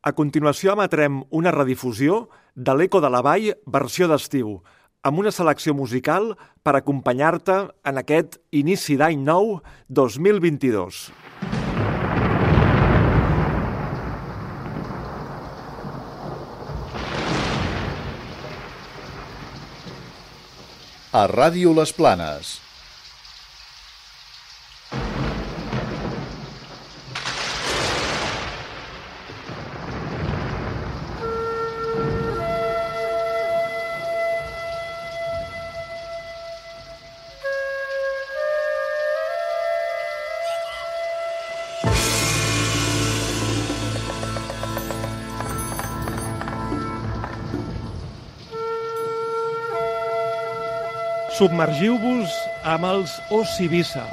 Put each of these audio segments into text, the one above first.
A continuació emetrem una redifusió de l'Eco de la Vall versió d'estiu, amb una selecció musical per acompanyar-te en aquest inici d'any nou 2022. A Ràdio Les Planes. Submergiu-vos amb els Ocibissa.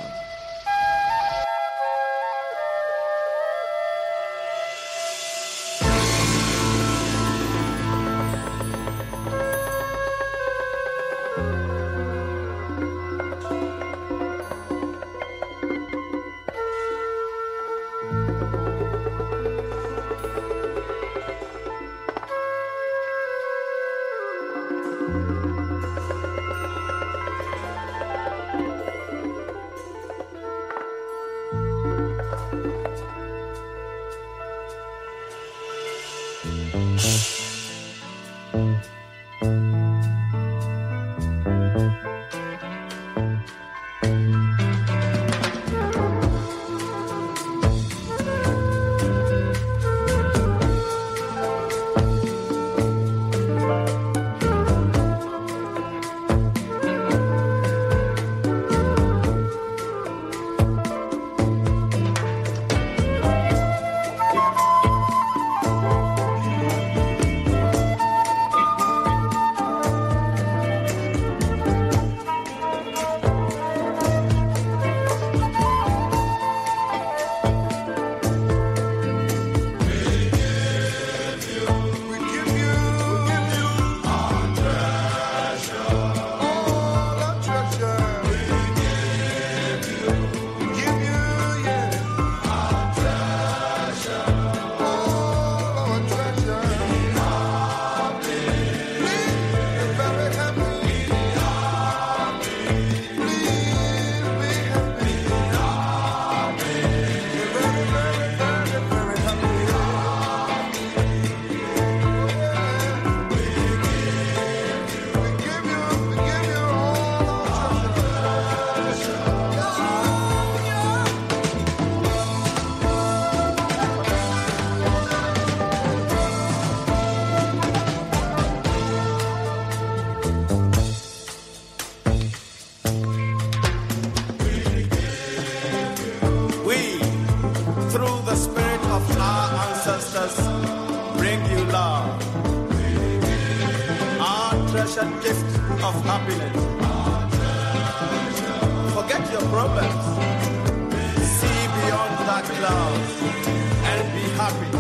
Happy.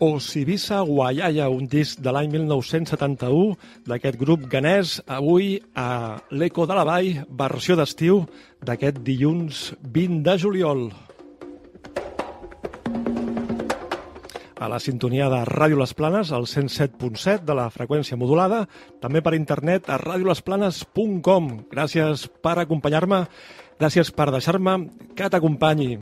Osibisa Guayaya, un disc de l'any 1971 d'aquest grup ganès, avui a l'Eco de la Vall, versió d'estiu d'aquest dilluns 20 de juliol. a la sintonia de Ràdio Les Planes, al 107.7 de la freqüència modulada, també per internet a radiolesplanes.com. Gràcies per acompanyar-me, gràcies per deixar-me que t'acompanyi.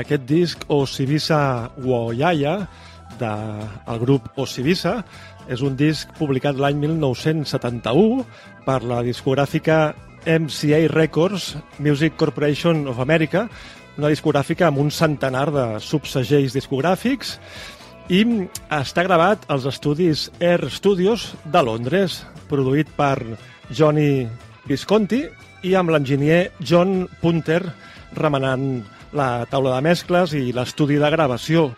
Aquest disc Osibisa Woyaya del grup Osibisa. És un disc publicat l'any 1971 per la discogràfica MCA Records Music Corporation of America, una discogràfica amb un centenar de subsegells discogràfics i està gravat als estudis Air Studios de Londres, produït per Johnny Visconti i amb l'enginyer John Punter remenant la taula de mescles i l'estudi de gravació.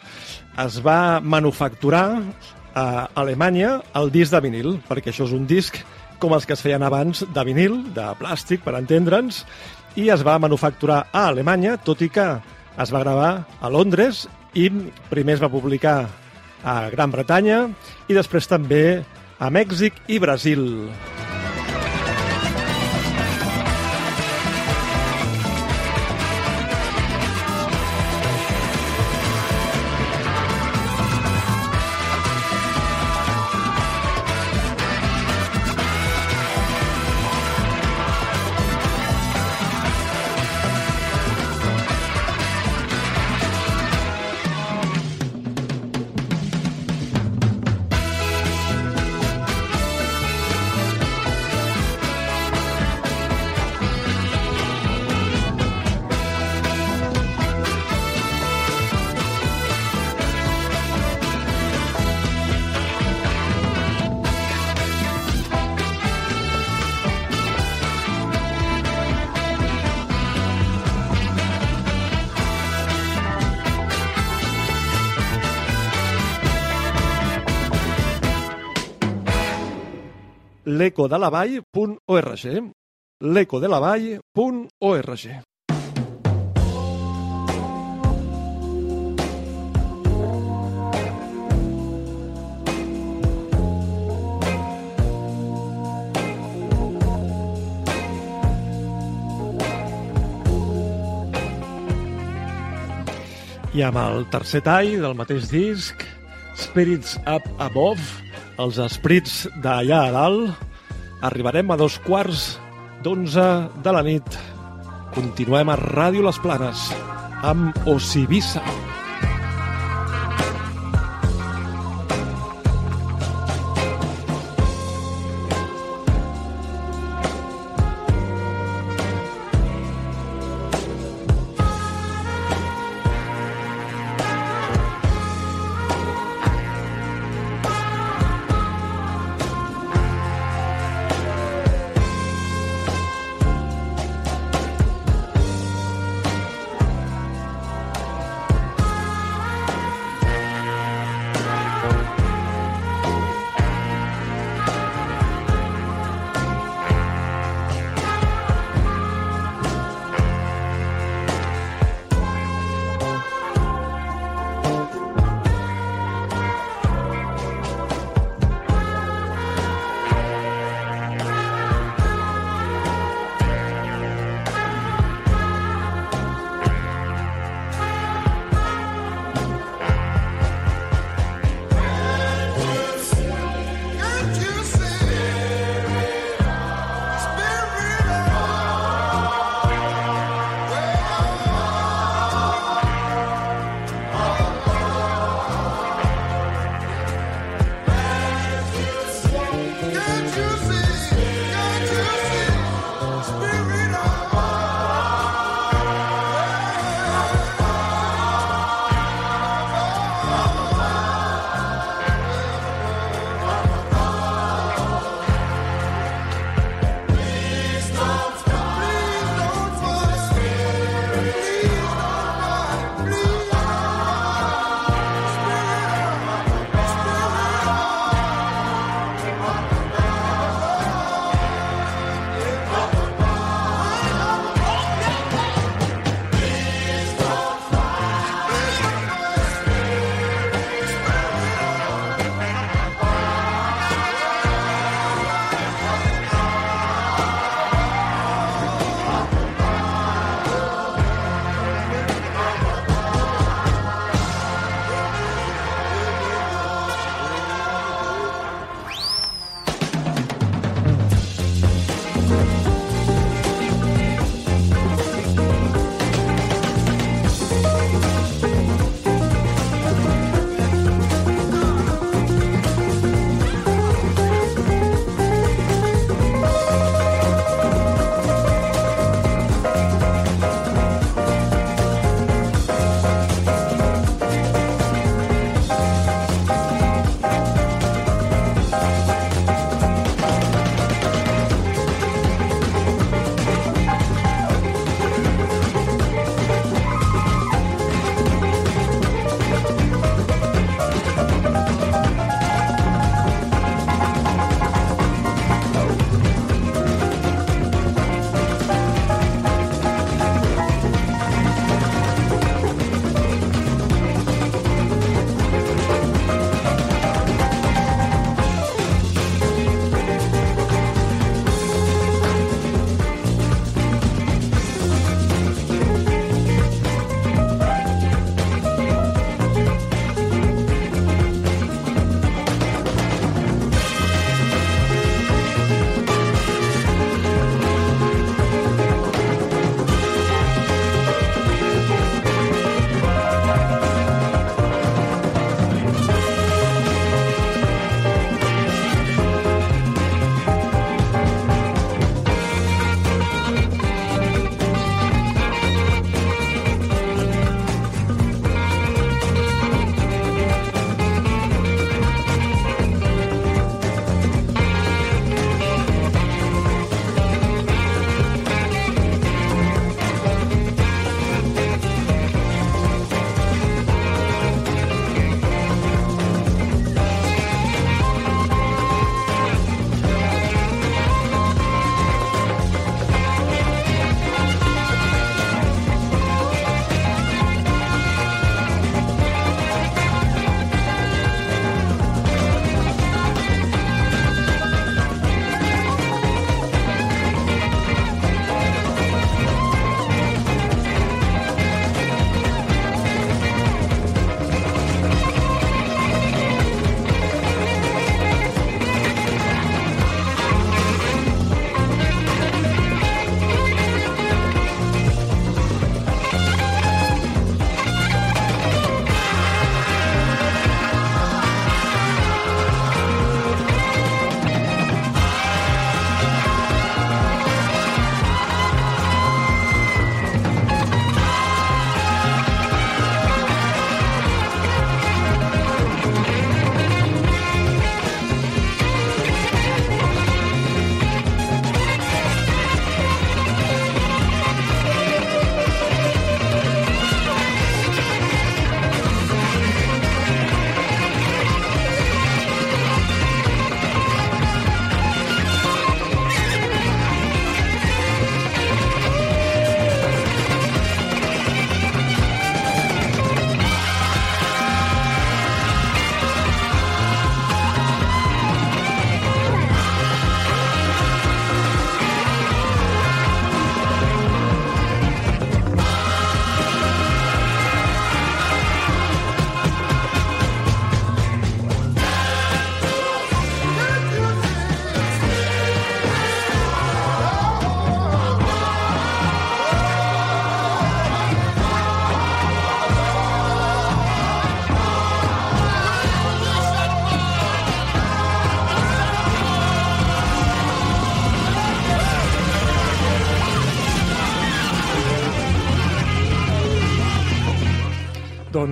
Es va manufacturar a Alemanya el disc de vinil, perquè això és un disc com els que es feien abans de vinil, de plàstic, per entendre'ns, i es va manufacturar a Alemanya, tot i que es va gravar a Londres i primer es va publicar a Gran Bretanya i després també a Mèxic i Brasil. l'ecodelavall.org l'ecodelavall.org I amb el tercer tall del mateix disc, Spirits Up Above, els esprits d'allà a dalt, arribarem a dos quarts d'onze de la nit. Continuem a Ràdio Les Planes amb Osibissa.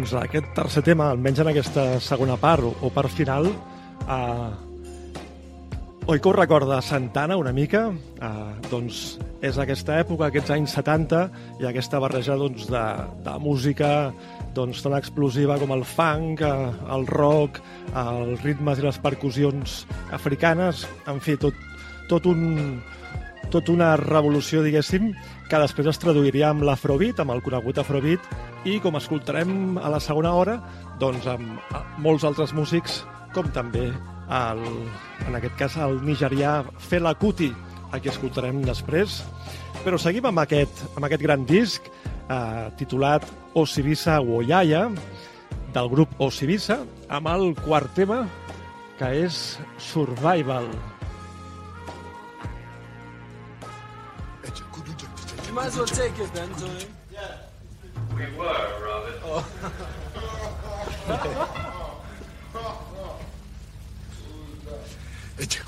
Doncs, aquest tercer tema, almenys en aquesta segona part o, o part final, eh, oi que us recorda Santana una mica? Eh, doncs és aquesta època, aquests anys 70, i aquesta barreja doncs, de, de música doncs, tan explosiva com el funk, eh, el rock, els ritmes i les percussions africanes, en fi, tot, tot un, tot una revolució, diguéssim, que després es traduiria amb l'afrobeat, amb el conegut afrobeat, i com escoltarem a la segona hora, doncs amb molts altres músics, com també el, en aquest cas el nigerià Fela Kuti, a qui escoltarem després. Però seguim amb aquest, amb aquest gran disc eh, titulat Osibisa Woyaya, del grup Osibisa, amb el quart tema, que és Survival. You might as well take it then, Tony. We were, Robin. Eche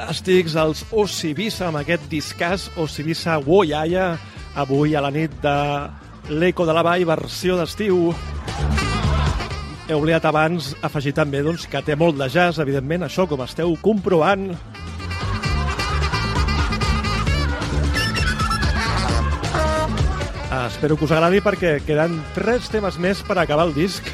fantàstics, els Osibisa, amb aquest discàs Osibisa Woyaya, avui a la nit de l'Eco de la Vall, versió d'estiu. He oblidat abans afegir també doncs, que té molt de jazz, evidentment, això com esteu comprovant. Espero que us agradi perquè queden tres temes més per acabar el disc.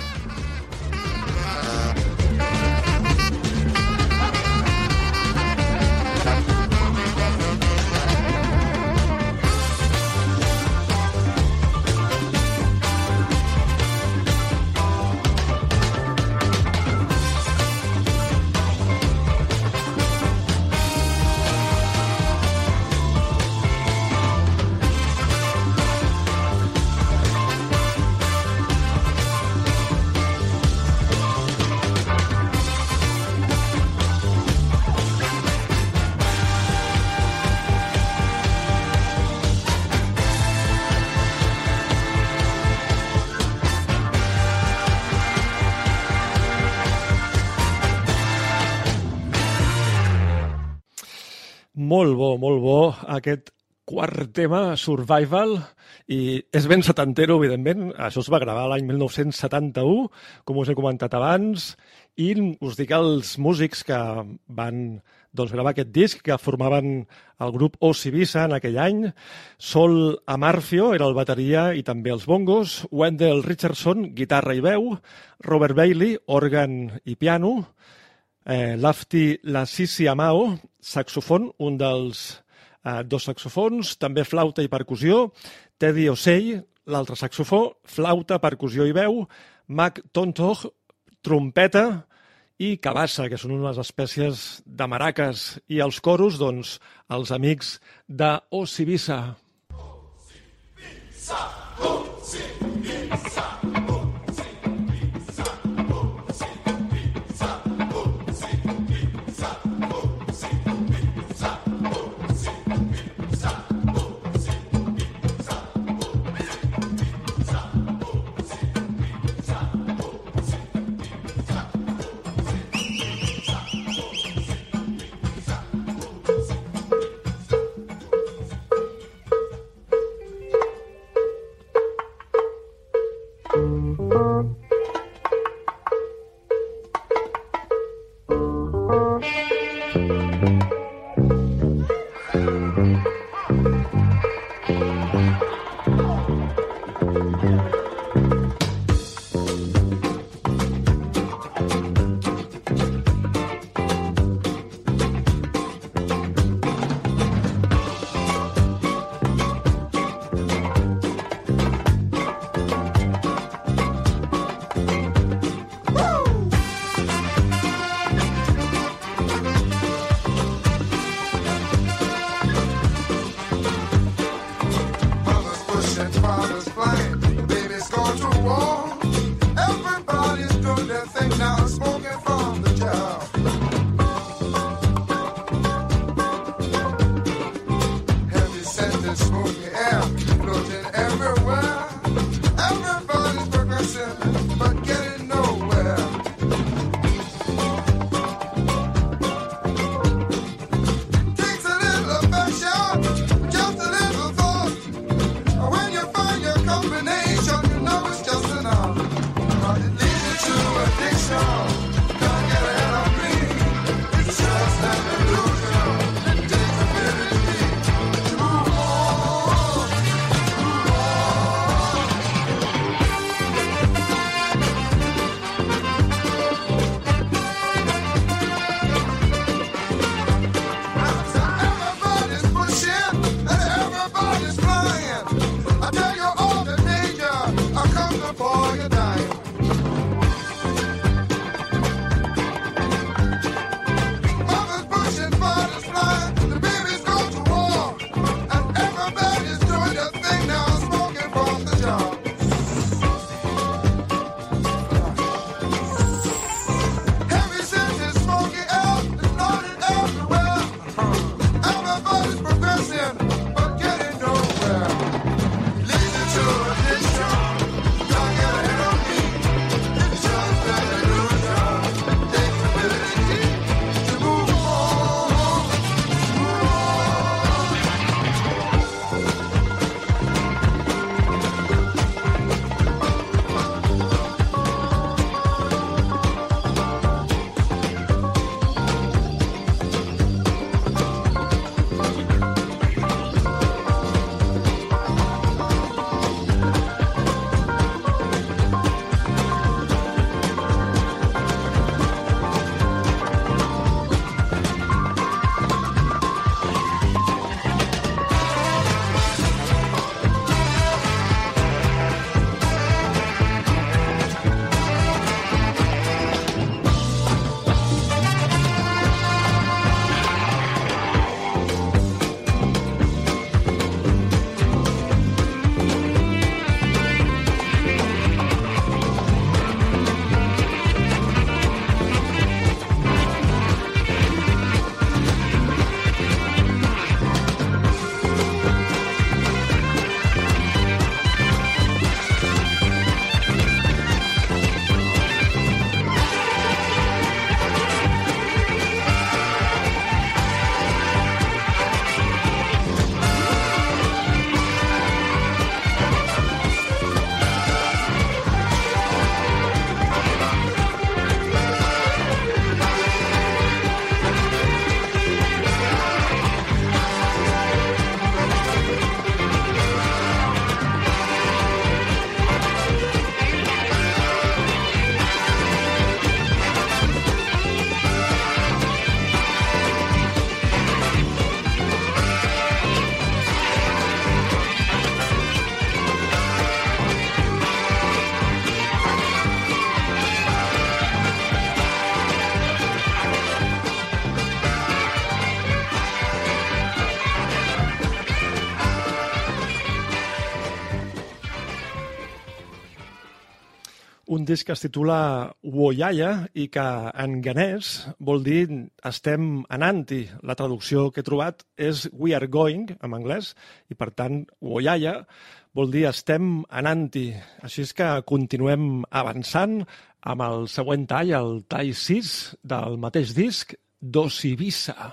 Quart tema, Survival, i és ben setantero, evidentment. Això es va gravar l'any 1971, com us he comentat abans, i us dic els músics que van doncs, gravar aquest disc, que formaven el grup Osibisa en aquell any. Sol Amarfio era el bateria i també els bongos, Wendell Richardson, guitarra i veu, Robert Bailey, òrgan i piano, eh, Lafti Lassisi Amao, saxofon, un dels eh, dos saxofons, també flauta i percussió, Teddy Osei, l'altre saxofó, flauta, percussió i veu, Mac Tontoch, trompeta i cabassa, que són unes espècies de maraques, i els coros, doncs, els amics de Osibisa. Mother's disc que es titula Woyaya i que en ganès vol dir estem anant-hi. La traducció que he trobat és we are going, en anglès, i per tant Woyaya vol dir estem anant-hi. Així és que continuem avançant amb el següent tall, el tall 6 del mateix disc, Dos Ibiza.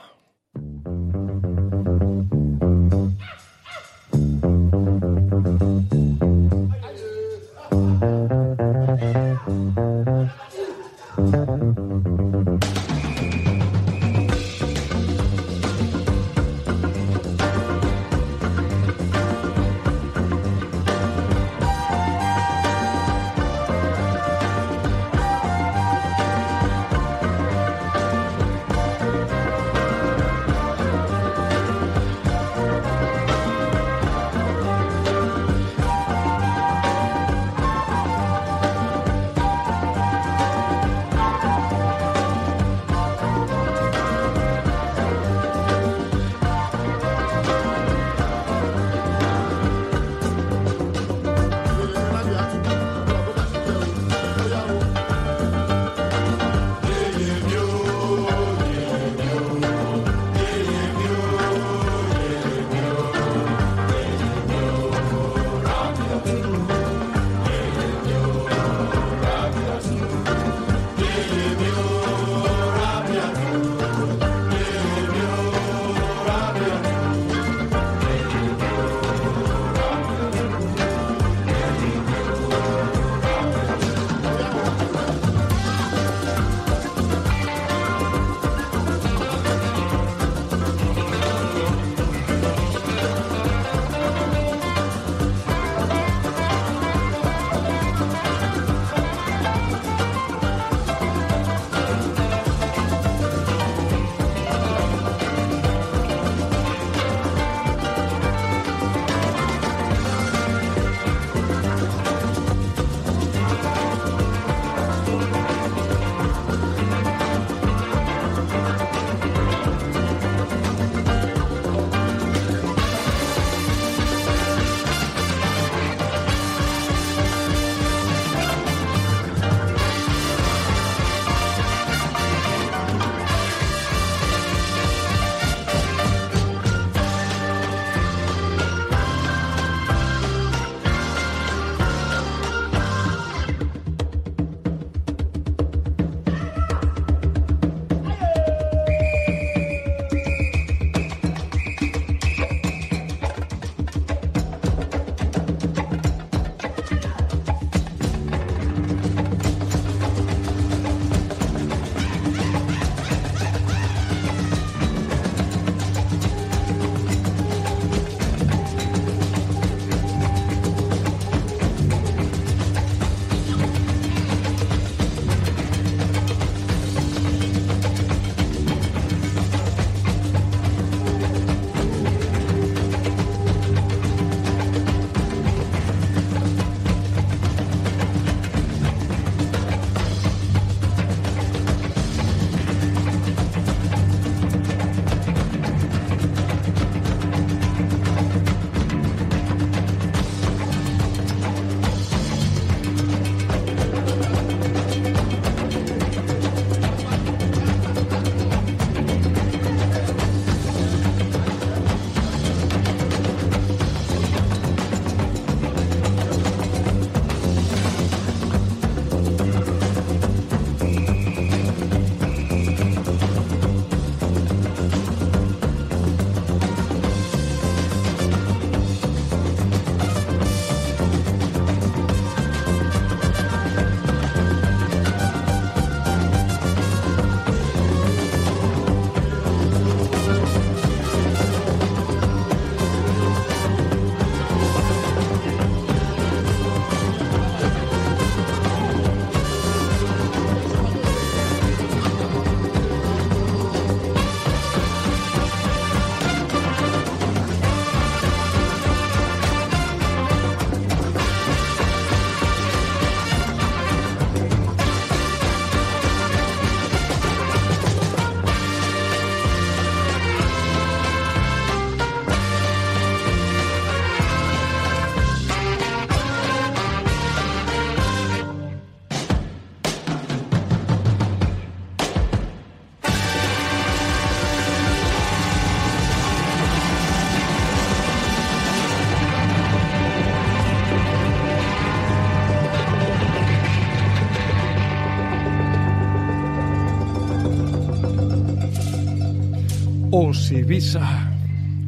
Osibissa.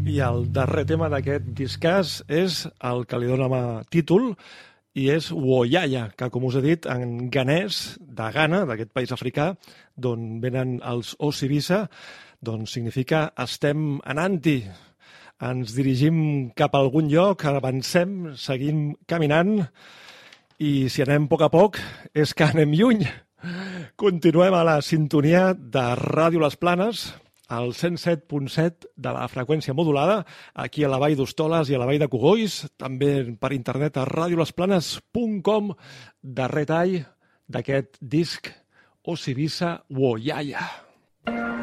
I el darrer tema d'aquest discàs és el que li dóna ma- títol i és Woyaya, que com us he dit en ganès de Ghana, d'aquest país africà, d'on venen els Osibissa, doncs significa estem anant-hi. Ens dirigim cap a algun lloc, avancem, seguim caminant i si anem a poc a poc és que anem lluny. Continuem a la sintonia de Ràdio Les Planes, al 107.7 de la freqüència modulada, aquí a la Vall d'Hostoles i a la Vall de Cogolls, també per internet a radiolesplanes.com, darrer tall d'aquest disc Osibissa Woyaya. We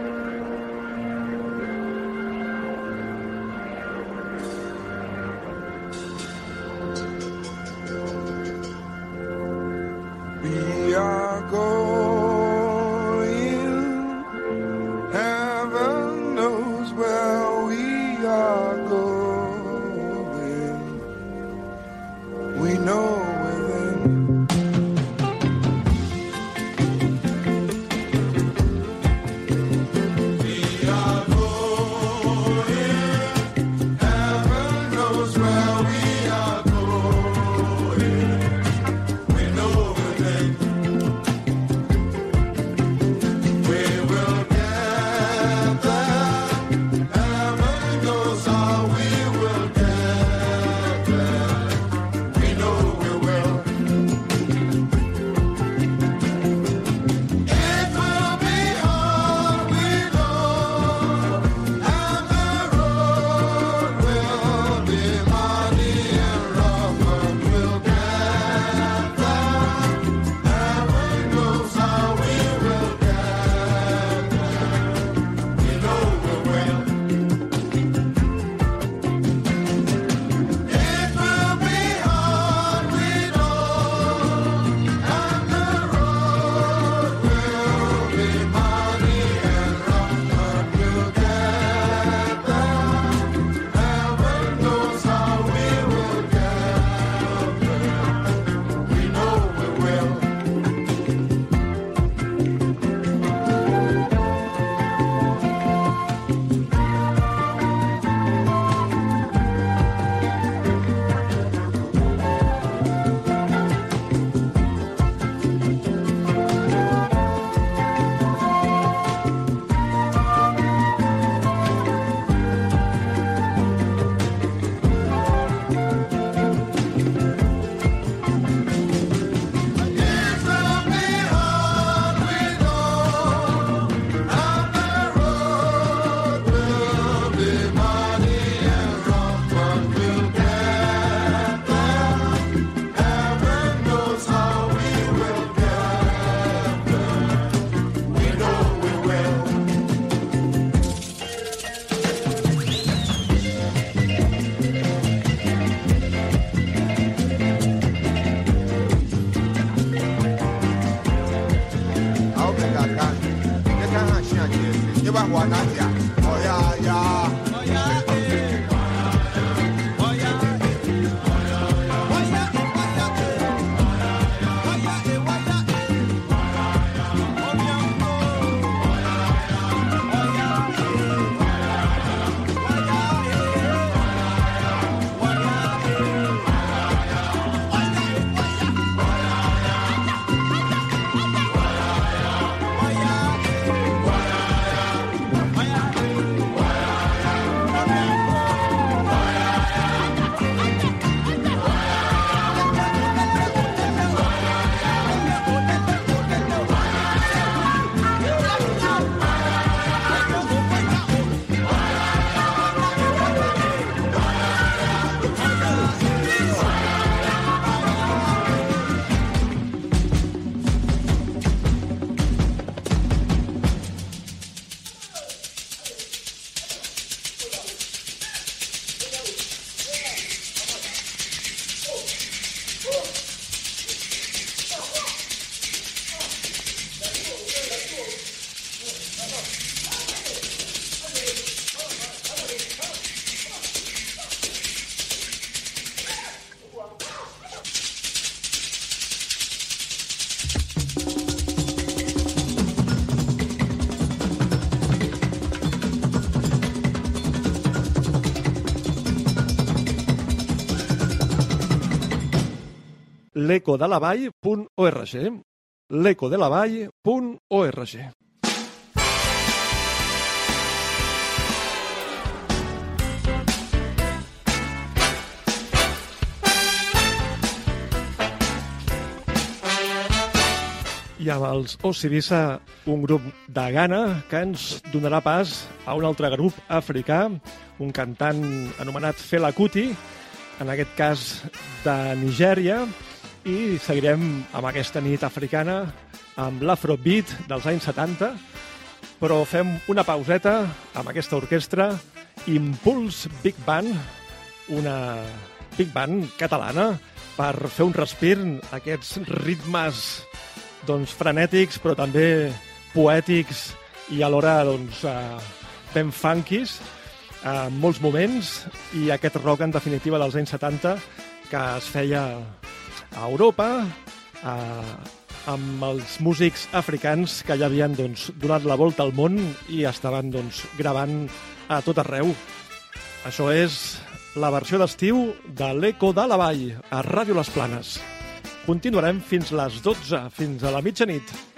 l'ecodelavall.org l'ecodelavall.org i amb els Osibisa, un grup de Ghana que ens donarà pas a un altre grup africà, un cantant anomenat Fela Kuti, en aquest cas de Nigèria, i seguirem amb aquesta nit africana amb l'afrobeat dels anys 70, però fem una pauseta amb aquesta orquestra Impuls Big Band, una big band catalana, per fer un respir a aquests ritmes doncs, frenètics, però també poètics i alhora doncs, eh, ben funkis eh, en molts moments i aquest rock en definitiva dels anys 70 que es feia a Europa eh, amb els músics africans que ja havien doncs, donat la volta al món i estaven doncs, gravant a tot arreu. Això és la versió d'estiu de l'Eco de la Vall a Ràdio Les Planes. Continuarem fins les 12, fins a la mitjanit.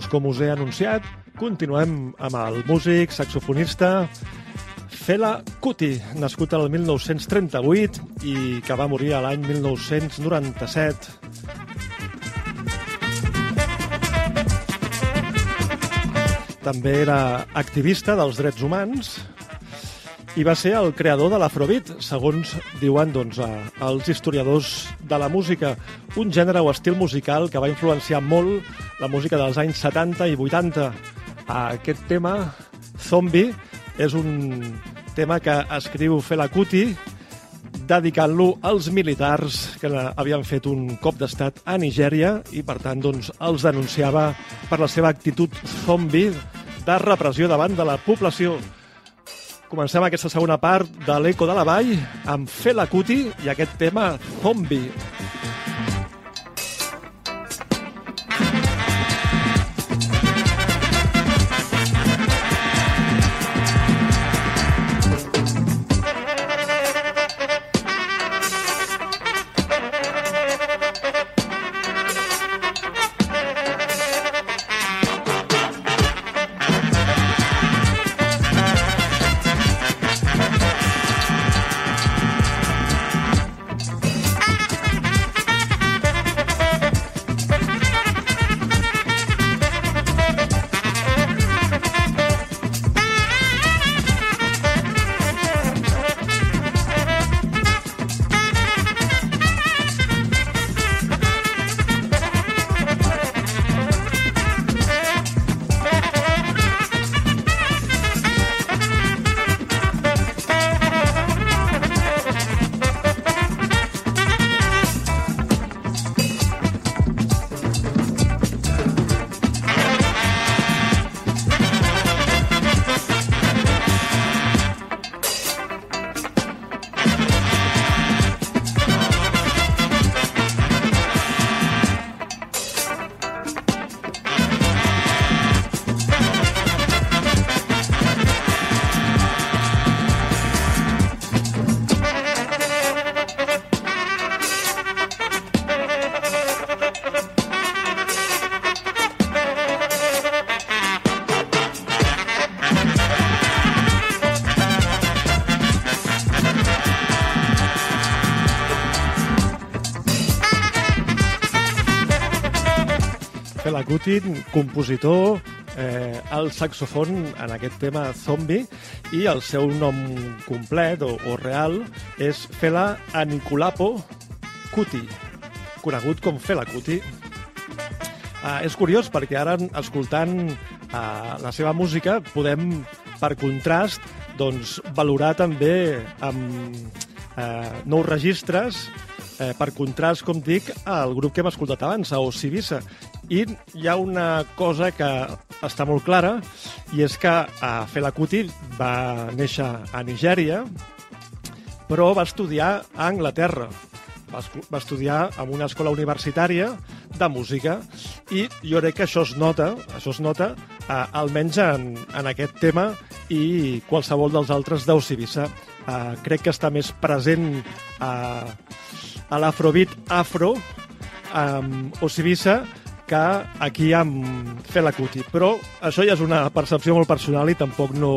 Doncs com us he anunciat, continuem amb el músic, saxofonista Fela Kuti, nascut el 1938 i que va morir a l'any 1997. També era activista dels drets humans i va ser el creador de l'afrobeat, segons diuen doncs, els historiadors de la música, un gènere o estil musical que va influenciar molt la música dels anys 70 i 80. Aquest tema, Zombie, és un tema que escriu Fela Kuti dedicant-lo als militars que havien fet un cop d'estat a Nigèria i, per tant, doncs, els denunciava per la seva actitud zombie de repressió davant de la població. Comencem aquesta segona part de l'Eco de la Vall amb Fela Kuti i aquest tema Zombie. Kuti, compositor, eh, el saxofon en aquest tema Zombie, i el seu nom complet o, o real és Fela Aniculapo Kuti, conegut com Fela Kuti. Uh, és curiós perquè ara, escoltant uh, la seva música, podem, per contrast, doncs, valorar també amb uh, nous registres, eh, per contrast, com dic, al grup que hem escoltat abans, a Osibisa. I hi ha una cosa que està molt clara, i és que uh, Fela Kuti va néixer a Nigèria, però va estudiar a Anglaterra va, va estudiar en una escola universitària de música i jo crec que això es nota, això es nota eh, almenys en, en aquest tema i qualsevol dels altres d'Ocibissa. Eh, crec que està més present eh, a l'afrobeat afro amb Ocibissa que aquí amb Fela Kuti. Però això ja és una percepció molt personal i tampoc no,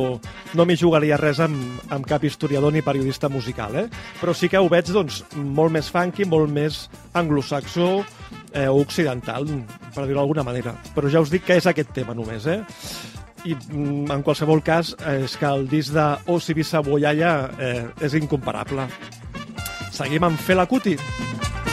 no m'hi jugaria res amb, amb cap historiador ni periodista musical, eh? Però sí que ho veig doncs, molt més funky, molt més anglosaxó eh, o occidental, per dir-ho d'alguna manera. Però ja us dic que és aquest tema només, eh? I mm, en qualsevol cas és que el disc de Osibisa Boyaya eh, és incomparable. Seguim amb Fela Kuti. Zombie,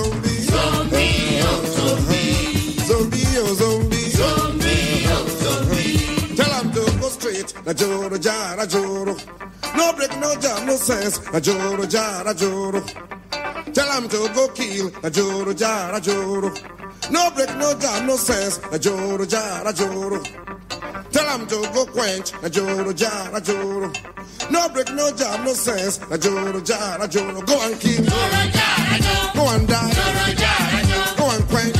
Zombie Na joro joro. No break, no jam, no sense. Na joro jara joro. Tell him to go kill a joro joro. No break, no jam, no sense. A joro jara joro. Tell him to go quench a joro joro. No break, no jam, no sense. A joro joro. Go and kill. Go and die. Go and quench.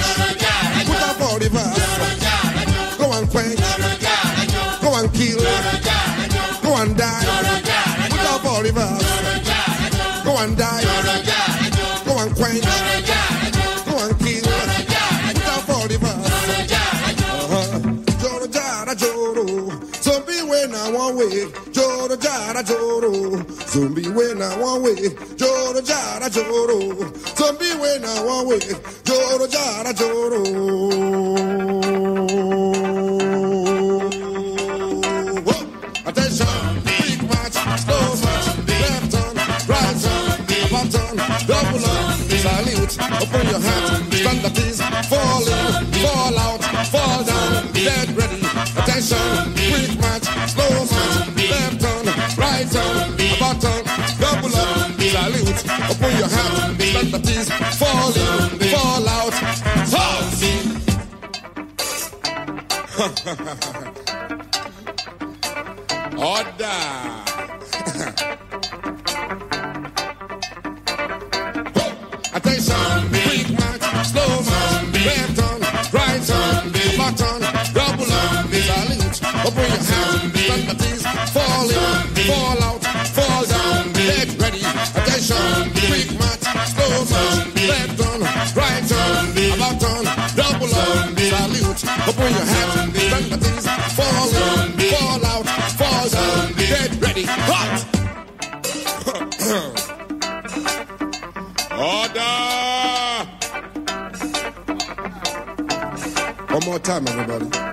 Put up all the verse. Go and quench. And die. Go and quench. Go and kill. Put up all the verse. Uh-huh. Joro jara joro. Zombie when I want way. Joro jara joro. Zombie when I want way. Joro jara joro. Zombie when I want way. Joro jara joro. Let the things fall in, fall out. Fall. Order. Attention, quick march, slow march, left on, right on, on, double on. Open your hands, Let the things fall in, fall out. But when you have done the things, fall, zombie. fall out, fall down, Get ready, hot. Order! One more time, everybody.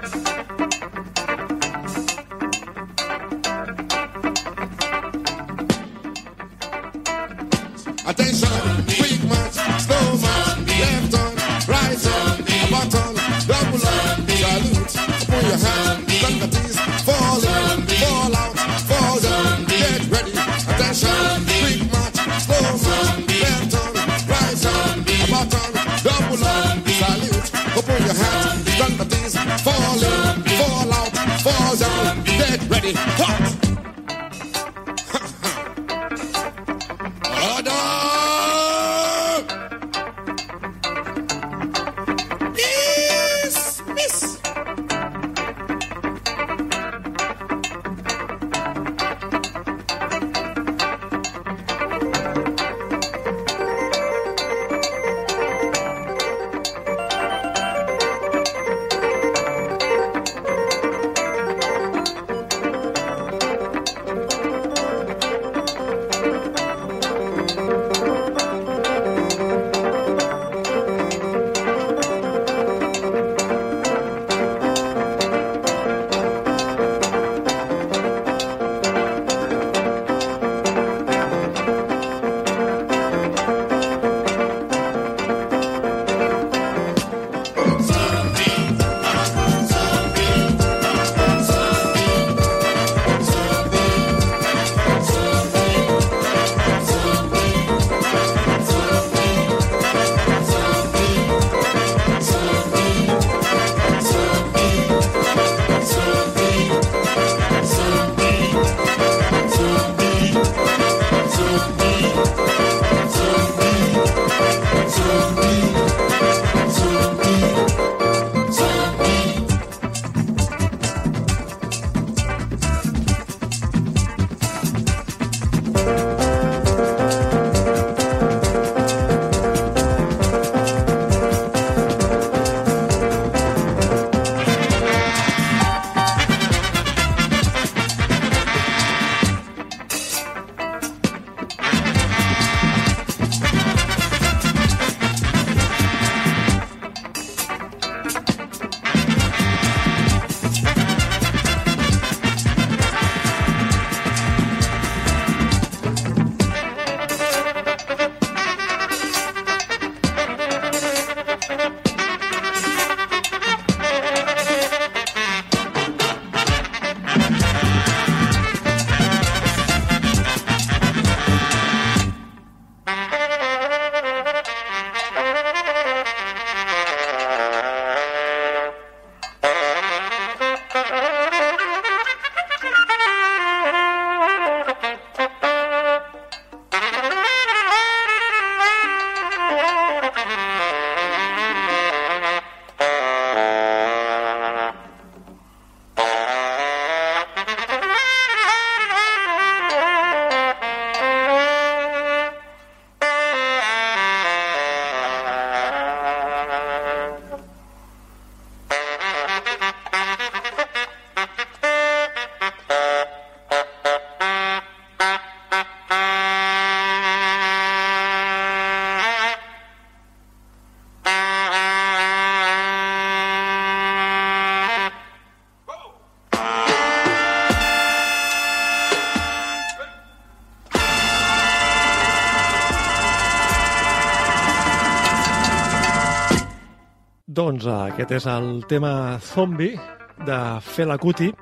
Doncs eh, aquest és el tema Zombie de Fela Kuti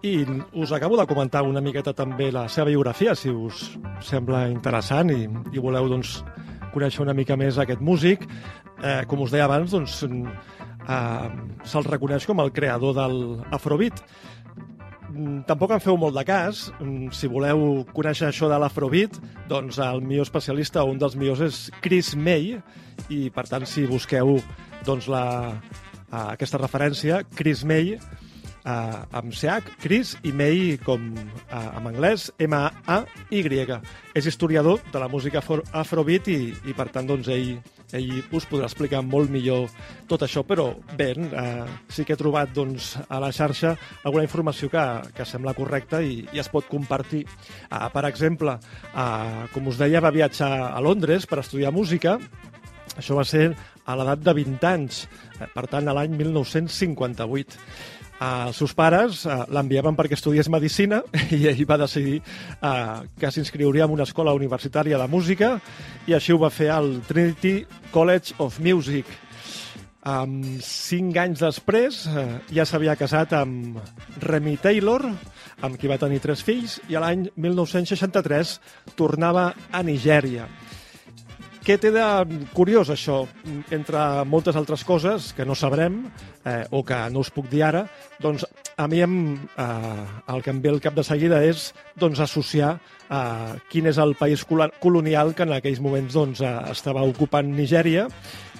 i us acabo de comentar una miqueta també la seva biografia, si us sembla interessant i, i voleu doncs, conèixer una mica més aquest músic. Eh, com us deia abans, doncs, eh, se'l reconeix com el creador del Afrobeat. Mm, Tampoc en feu molt de cas. Mm, Si voleu conèixer això de l'Afrobeat, doncs el millor especialista, un dels millors, és Chris May, i per tant, si busqueu doncs, la, a aquesta referència, Chris May, eh, amb CH, Chris, i May com eh, en anglès, M-A-Y. És historiador de la música afro- afrobeat i, i per tant, doncs, ell ell us podrà explicar molt millor tot això, però bé, eh, sí que he trobat doncs, a la xarxa alguna informació que, que sembla correcta i, i es pot compartir. Uh, per exemple, uh, com us deia, va viatjar a Londres per estudiar música, això va ser a l'edat de 20 anys, eh, per tant, a l'any 1958. Uh, els seus pares uh, l'enviaven perquè estudiés Medicina i ell va decidir uh, que s'inscriuria en una escola universitària de música i així ho va fer al Trinity College of Music. Um, cinc anys després uh, ja s'havia casat amb Remy Taylor, amb qui va tenir tres fills, i l'any 1963 tornava a Nigèria. Què té de curiós això, entre moltes altres coses que no sabrem eh, o que no us puc dir ara, doncs a mi em, eh, el que em ve al cap de seguida és doncs, associar eh, quin és el país colo- colonial que en aquells moments doncs, eh, estava ocupant Nigèria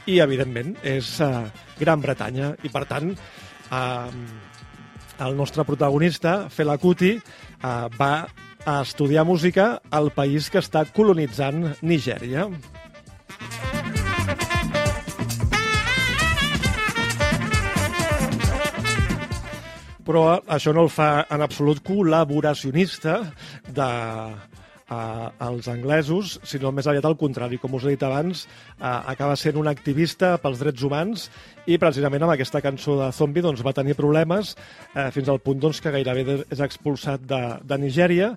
i, evidentment, és eh, Gran Bretanya. I, per tant, eh, el nostre protagonista, Fela Kuti, eh, va a estudiar música al país que està colonitzant Nigèria. Però això no el fa en absolut col·laboracionista de eh, els anglesos, sinó més aviat al contrari. Com us he dit abans, eh, acaba sent un activista pels drets humans i precisament amb aquesta cançó de Zombie doncs, va tenir problemes eh, fins al punt doncs, que gairebé és expulsat de, de Nigèria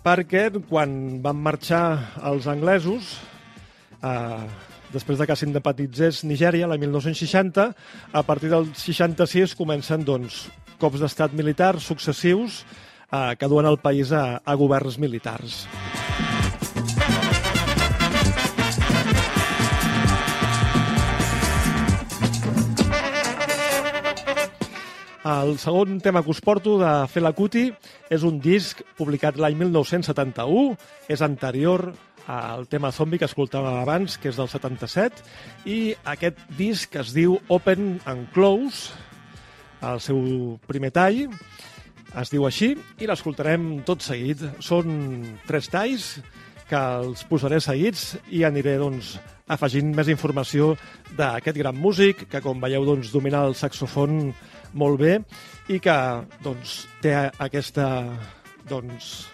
perquè quan van marxar els anglesos eh, després de que s'independitzés Nigèria, l'any 1960, a partir del 66 comencen doncs, cops d'estat militar successius eh, que duen el país a, a governs militars. El segon tema que us porto de Fela Kuti és un disc publicat l'any 1971, és anterior al tema Zombie que escoltàvem abans, que és del 77, i aquest disc es diu Open and Close, el seu primer tall, es diu així, i l'escoltarem tot seguit. Són tres talls que els posaré seguits i aniré doncs, afegint més informació d'aquest gran músic que, com veieu, doncs, domina el saxofon molt bé i que doncs, té aquesta, doncs,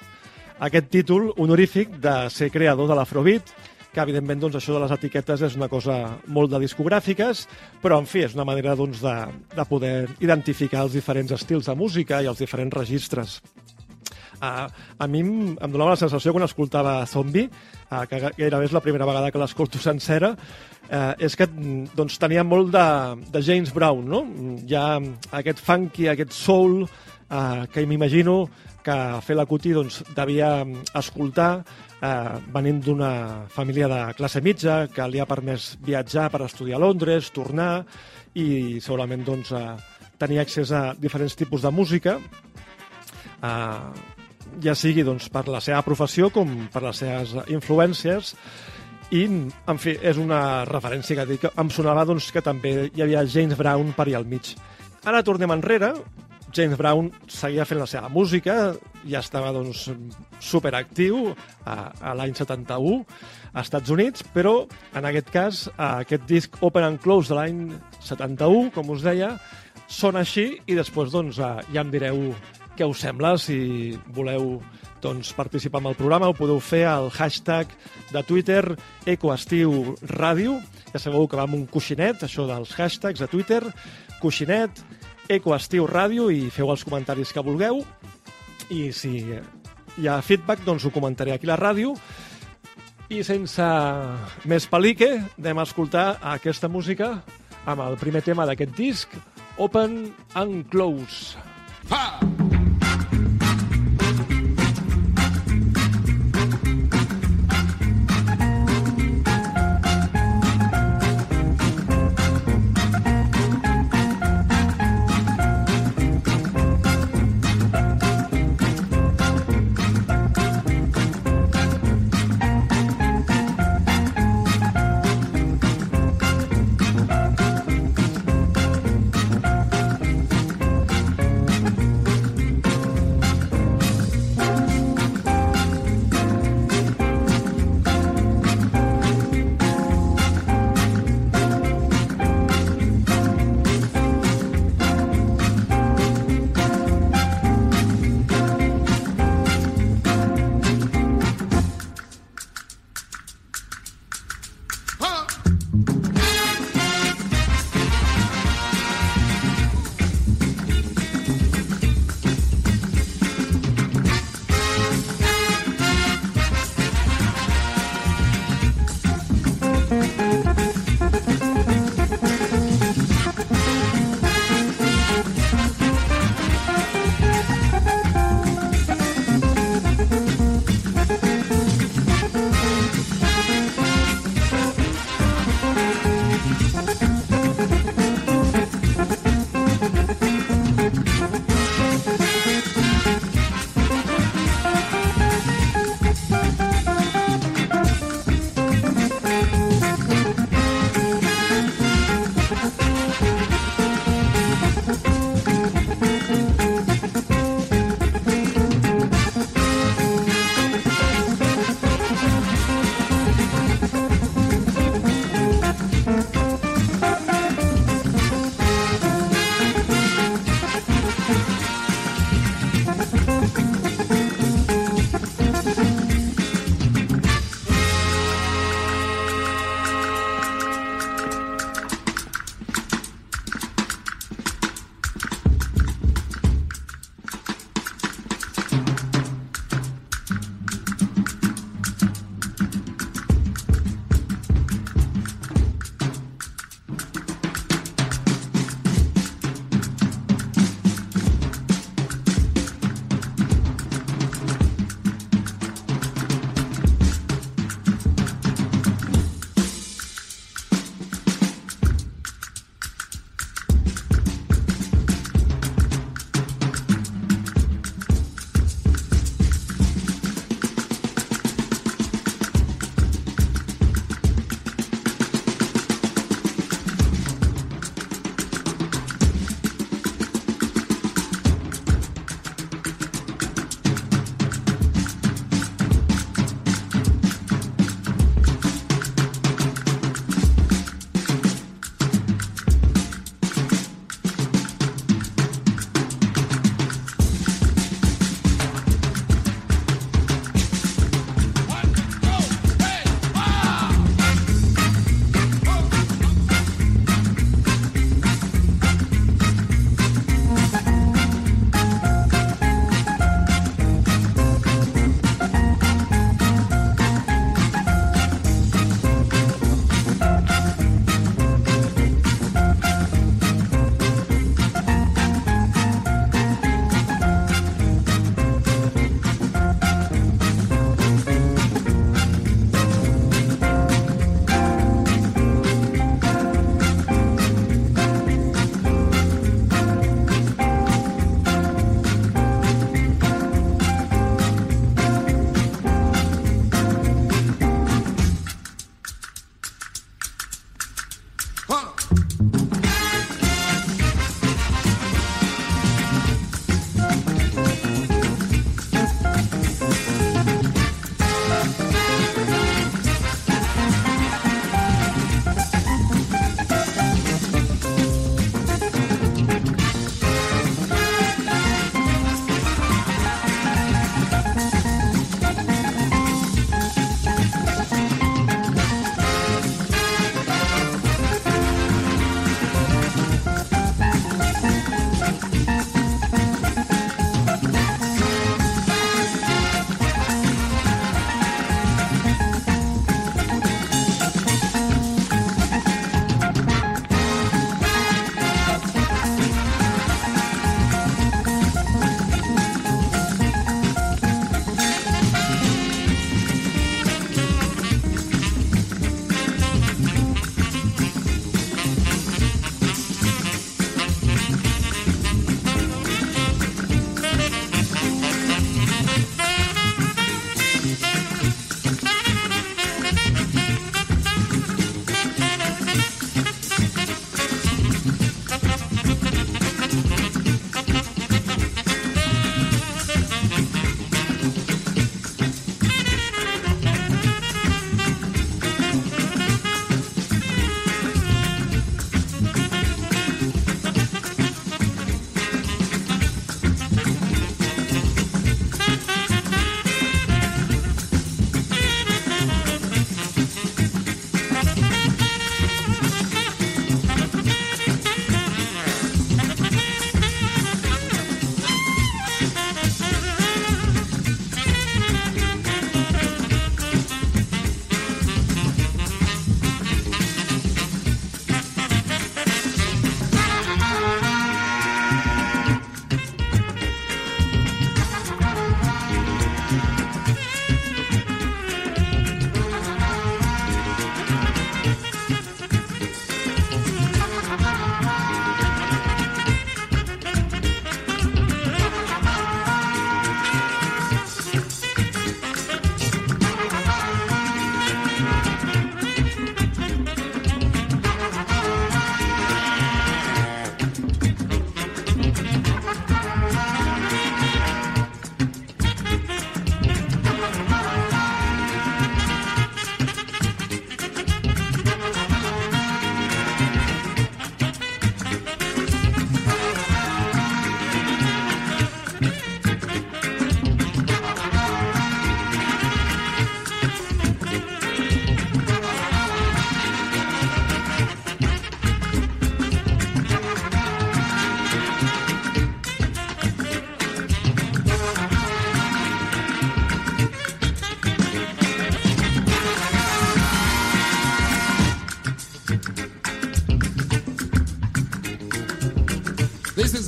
aquest títol honorífic de ser creador de l'Afrobeat, que evidentment doncs, això de les etiquetes és una cosa molt de discogràfiques, però en fi, és una manera doncs, de, de poder identificar els diferents estils de música i els diferents registres. Uh, a mi em, em donava la sensació quan escoltava Zombie, uh, que gairebé és la primera vegada que l'escolto sencera, uh, és que doncs, tenia molt de, de James Brown, no? Hi ha aquest funky, aquest soul, uh, que m'imagino que Fela Kuti doncs, devia escoltar eh, venint d'una família de classe mitja que li ha permès viatjar per estudiar a Londres, tornar i segurament doncs, eh, tenir accés a diferents tipus de música eh, ja sigui doncs, per la seva professió com per les seves influències i, en fi, és una referència que dic, em sonava doncs, que també hi havia James Brown per allà al mig. Ara tornem enrere, James Brown seguia fent la seva música, ja estava doncs, superactiu a, a l'any 71 a Estats Units, però en aquest cas aquest disc Open and Close de l'any 71, com us deia, sona així i després doncs, ja em direu què us sembla, si voleu doncs, participar en el programa, ho podeu fer al hashtag de Twitter Ecoestiu Ràdio. Ja sabeu que va amb un coixinet, això dels hashtags de Twitter, coixinet, Ecoestiu Ràdio, i feu els comentaris que vulgueu. I si hi ha feedback, doncs ho comentaré aquí a la ràdio. I sense més pelique, anem a escoltar aquesta música amb el primer tema d'aquest disc, Open and Close. Open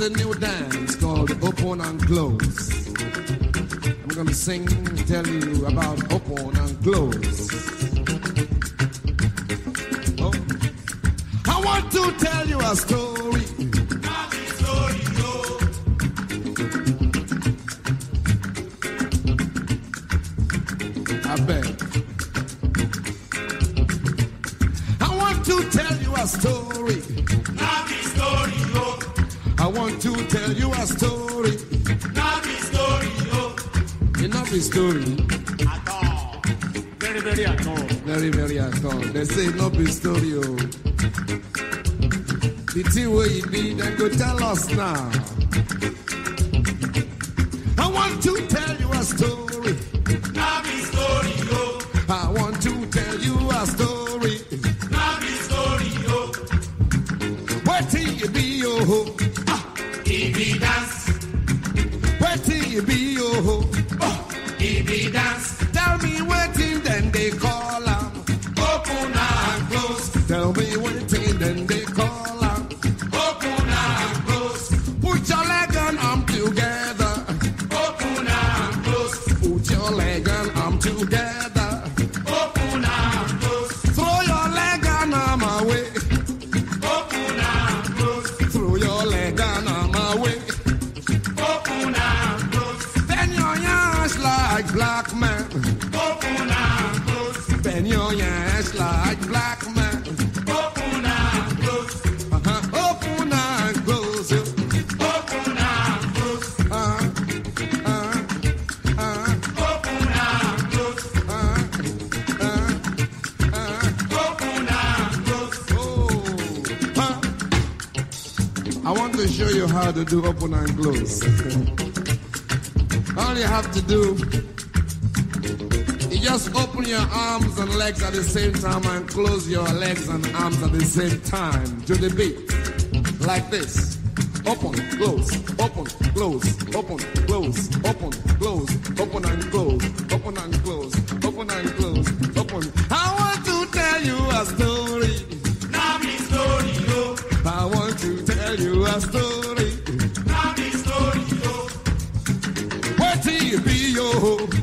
is a new dance called Open and Close. I'm gonna sing, tell you about Open and Close. Oh. I want to tell you a story. to show you how to do open and close. All you have to do, is just open your arms and legs at the same time and close your legs and arms at the same time to the beat. Like this. Open, close, open, close, open, close, open, close, open and close, open and close, open and close. a story. Daddy story, yo. What do you be, yo?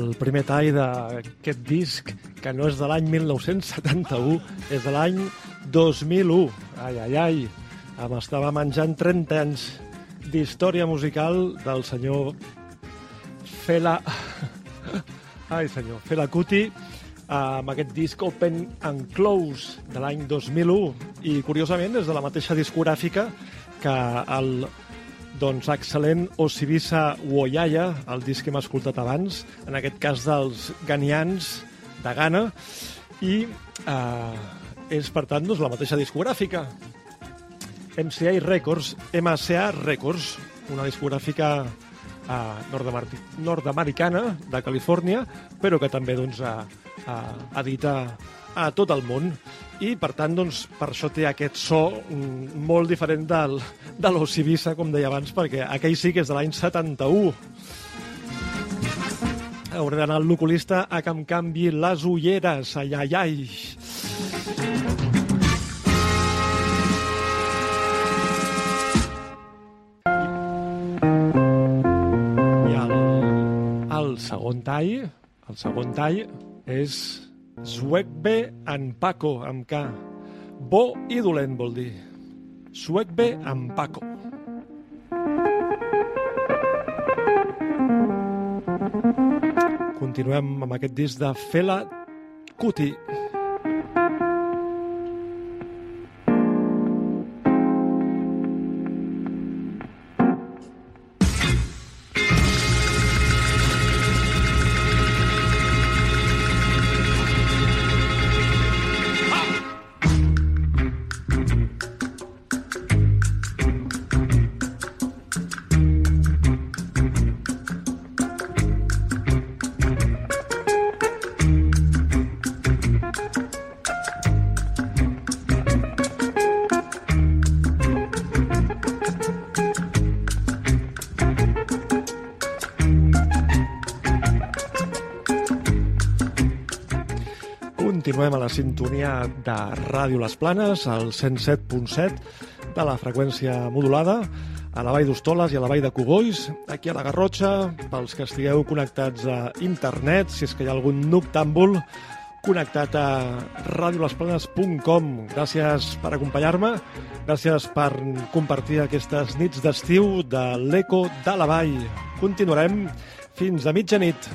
El primer tall d'aquest disc, que no és de l'any 1971, és de l'any 2001. Ai, ai, ai, em estava menjant 30 anys d'història musical del senyor Fela... Ai, senyor, Fela Kuti, amb aquest disc Open and Close de l'any 2001 i curiosament és de la mateixa discogràfica que el doncs, excel·lent Osibisa Woyaya, el disc que hem escoltat abans, en aquest cas dels ganians de Ghana, i eh, és, per tant, doncs, la mateixa discogràfica. MCA Records, MCA Records, una discogràfica eh, nord-amer- nord-americana de Califòrnia, però que també doncs, eh, eh, edita a tot el món i per tant doncs, per això té aquest so mm, molt diferent del, de l'Ossibissa, com deia abans, perquè aquell sí que és de l'any 71. Hauré d'anar al l'oculista a que em canvi les ulleres. Ai, ai, ai. El segon tall, el segon tall és Zwegbe en Paco, amb K. Bo i dolent vol dir. Zwegbe en Paco. Continuem amb aquest disc de Fela Kuti. Continuem sintonia de Ràdio Les Planes, al 107.7 de la freqüència modulada, a la Vall d'Hostoles i a la Vall de Cogolls, aquí a la Garrotxa, pels que estigueu connectats a internet, si és que hi ha algun noctàmbul, connectat a radiolesplanes.com. Gràcies per acompanyar-me, gràcies per compartir aquestes nits d'estiu de l'Eco de la Vall. Continuarem fins a mitjanit.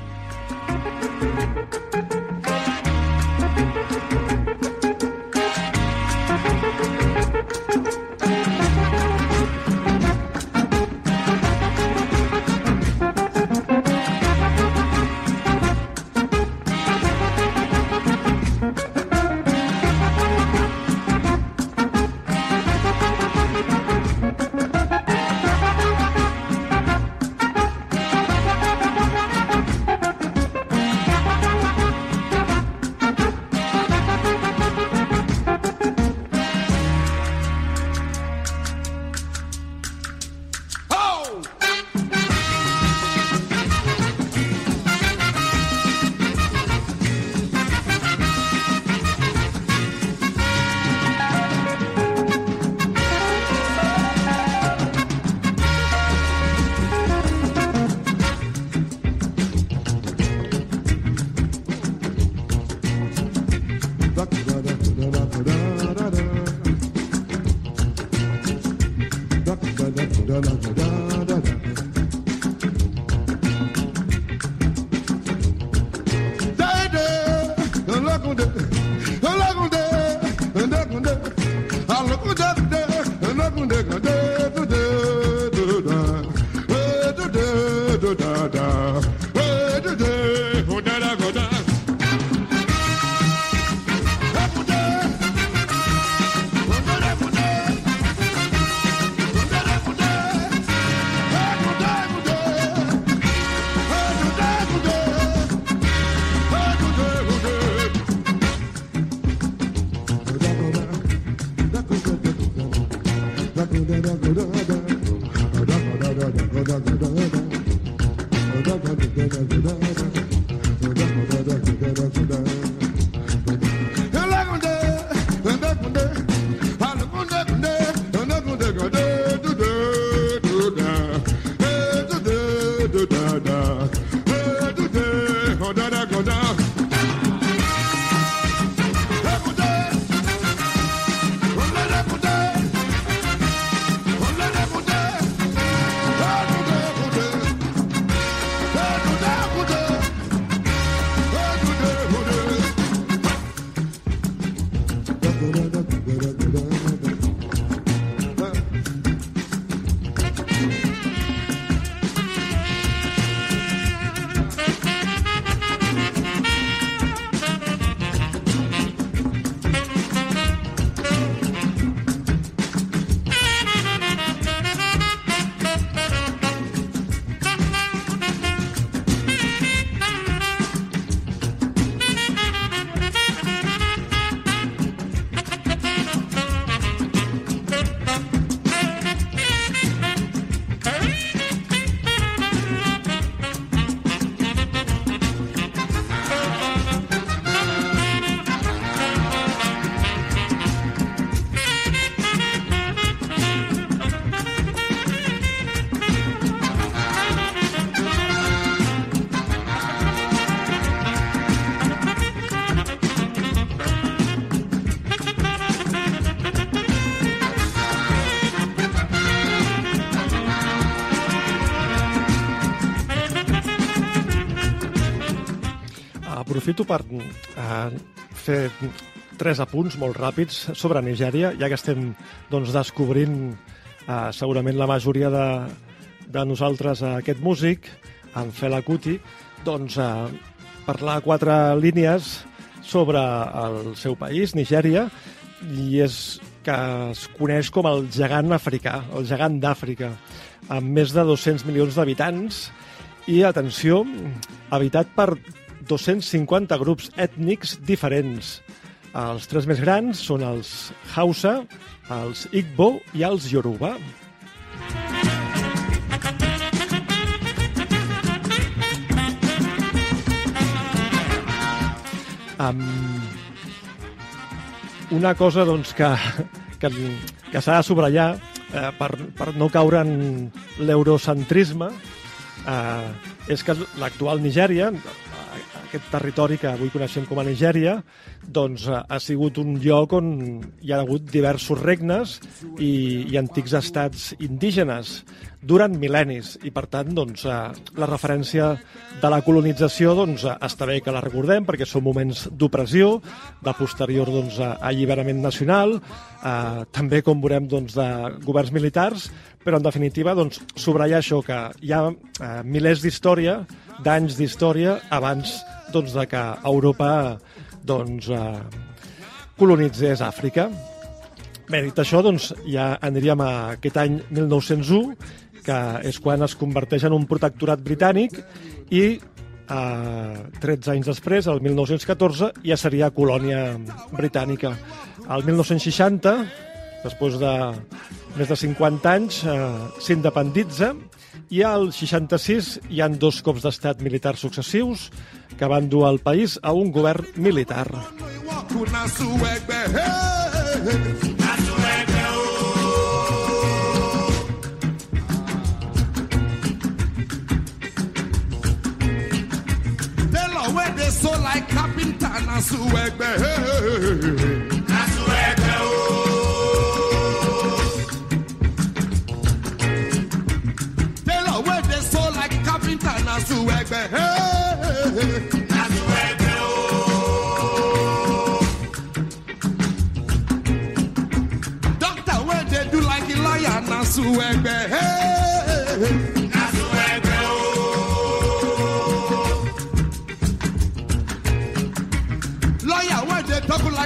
Aprofito per eh, fer tres apunts molt ràpids sobre Nigèria, ja que estem doncs, descobrint eh, segurament la majoria de, de nosaltres eh, aquest músic, en Fela Kuti, doncs eh, parlar quatre línies sobre el seu país, Nigèria, i és que es coneix com el gegant africà, el gegant d'Àfrica, amb més de 200 milions d'habitants. I, atenció, habitat per 250 grups ètnics diferents. Els tres més grans són els Hausa, els Igbo i els Yoruba. Um, una cosa doncs, que, que, que s'ha de subratllar eh, per, per no caure en l'eurocentrisme eh, és que l'actual Nigèria, aquest territori que avui coneixem com a Nigèria, doncs eh, ha sigut un lloc on hi ha hagut diversos regnes i, i antics estats indígenes durant mil·lennis i per tant doncs, eh, la referència de la colonització doncs, eh, està bé que la recordem perquè són moments d'opressió, de posterior doncs, a alliberament nacional, eh, també com veurem doncs, de governs militars, però en definitiva doncs, subratllar això que hi ha eh, milers d'història, d'anys d'història abans doncs, de que Europa doncs, eh, colonitzés Àfrica. Bé, dit això, doncs, ja aniríem a aquest any 1901, que és quan es converteix en un protectorat britànic i eh, 13 anys després, el 1914, ja seria colònia britànica. El 1960, després de més de 50 anys, eh, s'independitza i al 66 hi han dos cops d'estat militars successius que van dur el país a un govern militar. Hey. Like carpenter na suwegbe, hey. Tailor wey dey sew like carpenter na suwegbe, hey.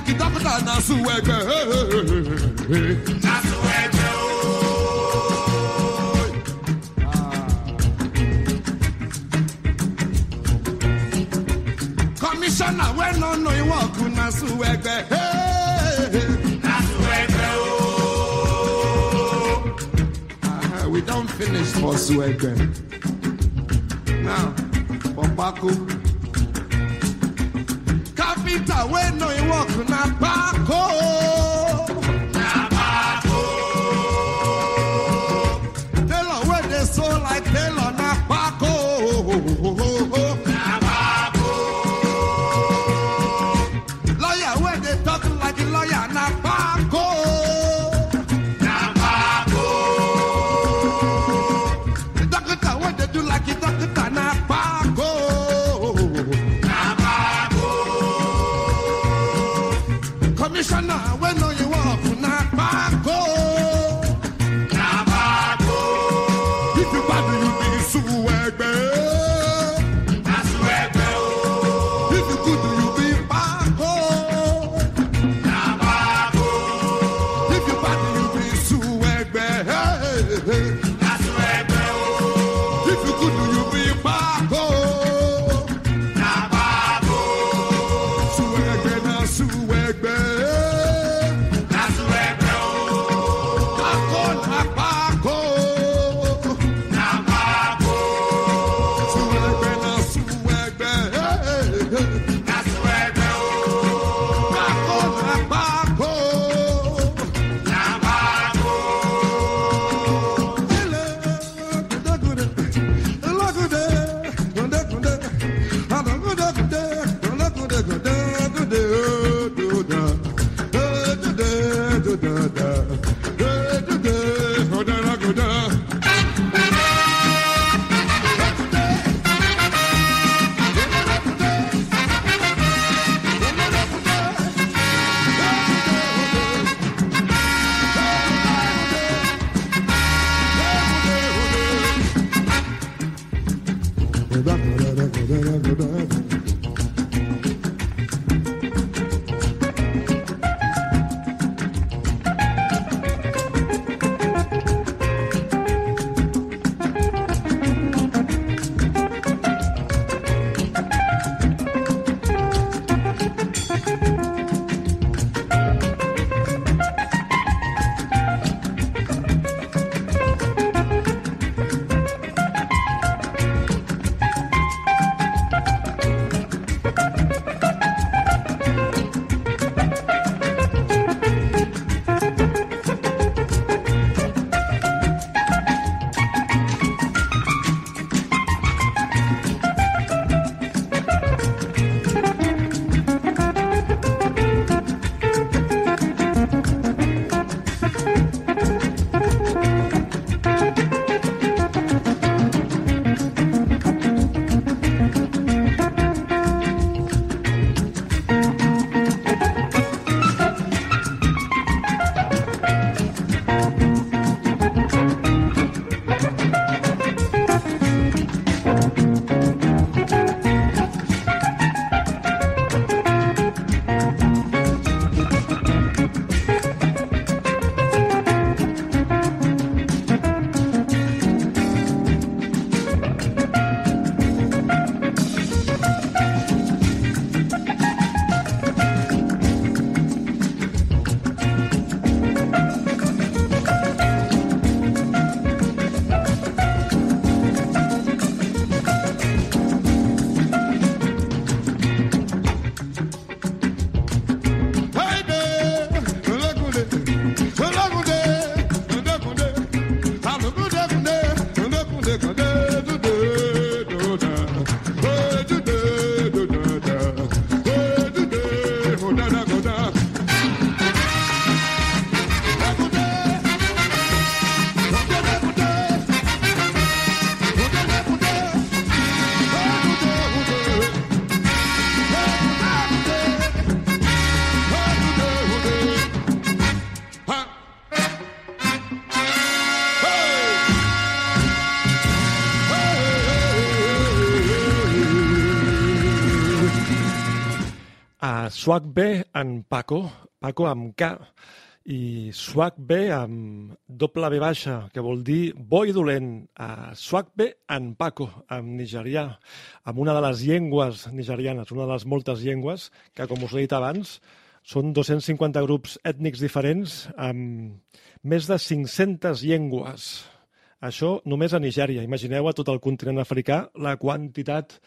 kìtàkùtà náà sùn ẹgbẹ́. náà sùn ẹgbẹ́ o. kọmíṣánná wẹ́n náà nù ìwọ̀n kù náà sùn ẹgbẹ́. náà sùn ẹgbẹ́ o. We don finish for Suwege. Now, for Baku. Carpenter, where no you walk my home a Swagbe en Paco, Paco amb K, i Swagbe amb doble B baixa, que vol dir bo i dolent, a Swagbe en Paco, amb nigerià, amb una de les llengües nigerianes, una de les moltes llengües, que com us he dit abans, són 250 grups ètnics diferents amb més de 500 llengües. Això només a Nigèria. Imagineu a tot el continent africà la quantitat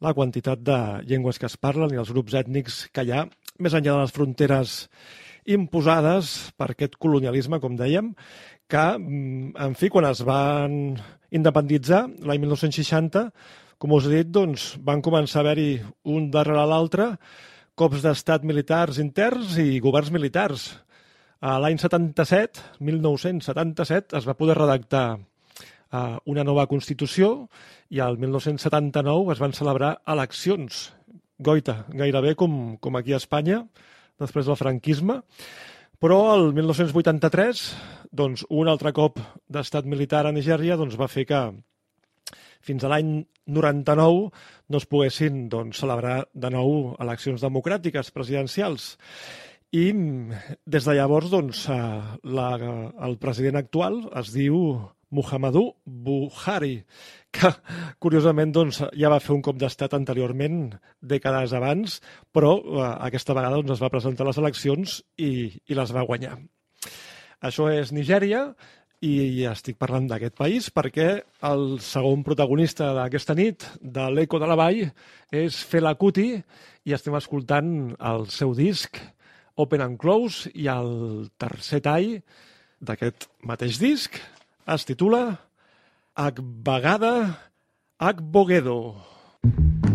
la quantitat de llengües que es parlen i els grups ètnics que hi ha, més enllà de les fronteres imposades per aquest colonialisme, com dèiem, que, mm, en fi, quan es van independitzar, l'any 1960, com us he dit, doncs, van començar a haver-hi un darrere l'altre cops d'estat militars interns i governs militars. L'any 77, 1977, es va poder redactar una nova Constitució i al 1979 es van celebrar eleccions. Goita, gairebé com, com aquí a Espanya, després del franquisme. Però el 1983, doncs, un altre cop d'estat militar a Nigèria doncs, va fer que fins a l'any 99 no es poguessin doncs, celebrar de nou eleccions democràtiques presidencials. I des de llavors doncs, eh, la, el president actual es diu Muhammadu Buhari, que curiosament doncs, ja va fer un cop d'estat anteriorment, dècades abans, però eh, aquesta vegada doncs, es va presentar a les eleccions i, i les va guanyar. Això és Nigèria i estic parlant d'aquest país perquè el segon protagonista d'aquesta nit de l'Eco de la Vall és Fela Kuti i estem escoltant el seu disc Open and Close i el tercer tall d'aquest mateix disc es titula Agbagada Agbogedo. Thank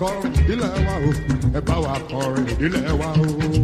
kọ ilé wa o ẹ bá wa kọrin ilé wa o.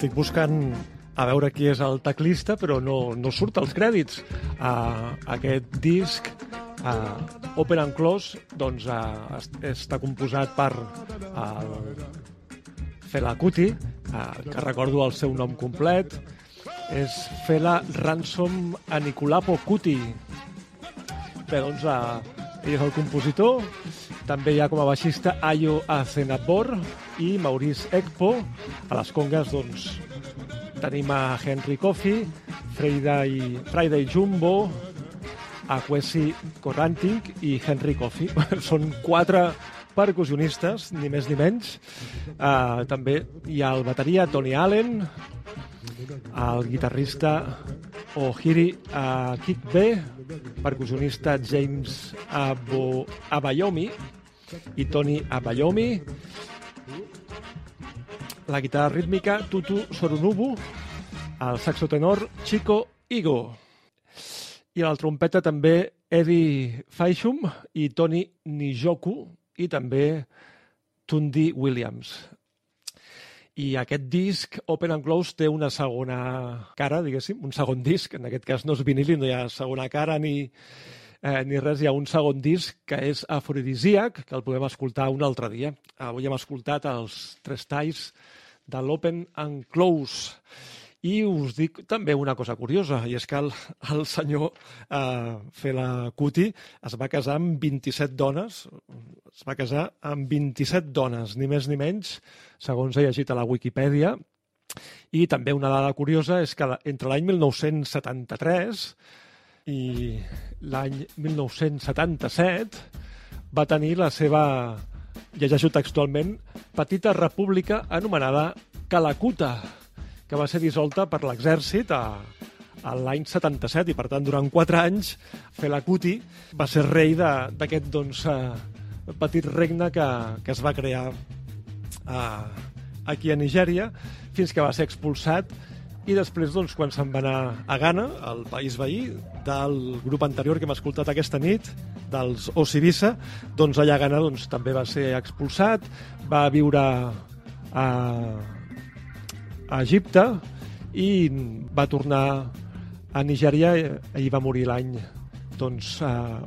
estic buscant a veure qui és el teclista, però no, no surt als crèdits. Uh, aquest disc, uh, Open and Close, doncs, uh, està composat per uh, Fela Kuti, uh, que recordo el seu nom complet, és Fela Ransom Aniculapo Kuti. Bé, doncs, uh, ell és el compositor, també hi ha com a baixista Ayo Azenabor, i Maurice Ekpo. A les congues, doncs, tenim a Henry Coffey, Friday, Friday Jumbo, Aquesi Corrantic i Henry Coffey. Són quatre percussionistes, ni més ni menys. Uh, també hi ha el bateria Tony Allen, el guitarrista Ohiri uh, Kikbe, percussionista James Abo Abayomi i Tony Abayomi, la guitarra rítmica Tutu Sorunubu, el saxotenor Chico Igo. I la trompeta també Eddie Faishum i Tony Nijoku i també Tundi Williams. I aquest disc, Open and Close, té una segona cara, diguéssim, un segon disc, en aquest cas no és vinil no hi ha segona cara ni, eh, ni res, hi ha un segon disc que és afrodisíac, que el podem escoltar un altre dia. Avui hem escoltat els tres talls de l'Open and Close. I us dic també una cosa curiosa, i és que el, el senyor eh, Fela Kuti es va casar amb 27 dones, es va casar amb 27 dones, ni més ni menys, segons he llegit a la Wikipedia, i també una dada curiosa és que entre l'any 1973 i l'any 1977 va tenir la seva, llegeixo textualment, petita república anomenada Calacuta, que va ser dissolta per l'exèrcit a, l'any 77 i per tant durant 4 anys Fela Kuti va ser rei d'aquest doncs, eh, petit regne que, que es va crear a, aquí a Nigèria fins que va ser expulsat i després, doncs, quan se'n va anar a Ghana, el país veí, del grup anterior que hem escoltat aquesta nit, dels Osibisa, doncs allà a Ghana doncs, també va ser expulsat, va viure a, a Egipte i va tornar a Nigèria i va morir l'any doncs,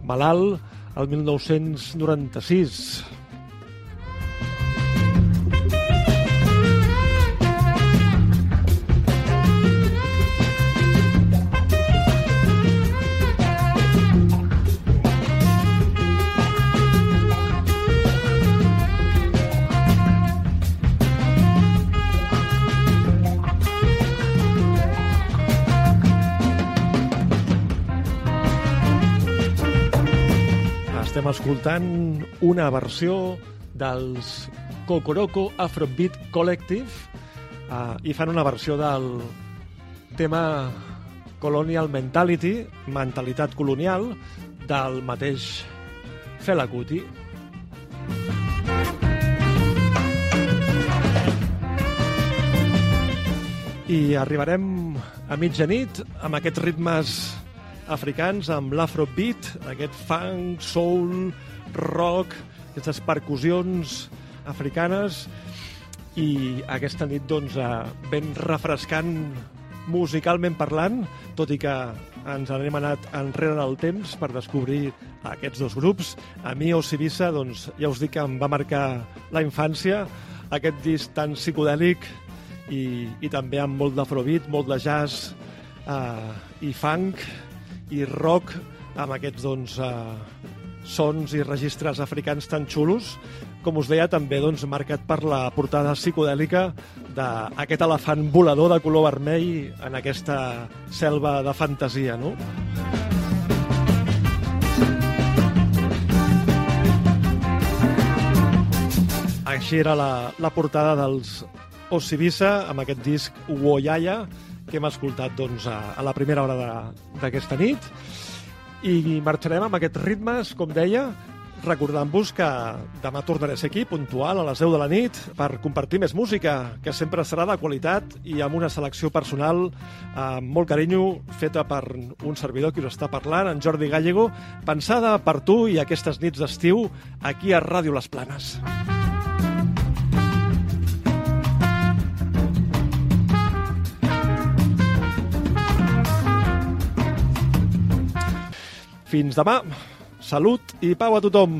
malalt el 1996. Escoltant una versió dels Kokoroko Afrobeat Collective uh, i fan una versió del tema Colonial Mentality, mentalitat colonial, del mateix Fela Kuti. I arribarem a mitjanit amb aquests ritmes africans, amb l'afrobeat, aquest funk, soul, rock, aquestes percussions africanes i aquesta nit doncs, eh, ben refrescant musicalment parlant, tot i que ens n'hem anat enrere en el temps per descobrir aquests dos grups. A mi, Osibisa, doncs, ja us dic que em va marcar la infància, aquest disc tan psicodèlic i, i també amb molt d'afrobeat, molt de jazz eh, i funk i rock amb aquests doncs, eh, sons i registres africans tan xulos, com us deia, també doncs, marcat per la portada psicodèlica d'aquest elefant volador de color vermell en aquesta selva de fantasia, no? Així era la, la portada dels Osibisa amb aquest disc Woyaya que hem escoltat doncs, a, a la primera hora d'aquesta nit i marxarem amb aquests ritmes, com deia, recordant-vos que demà tornaré a ser aquí, puntual, a les 10 de la nit, per compartir més música, que sempre serà de qualitat i amb una selecció personal amb molt carinyo, feta per un servidor que us està parlant, en Jordi Gallego, pensada per tu i aquestes nits d'estiu aquí a Ràdio Les Planes. Fins demà. Salut i pau a tothom.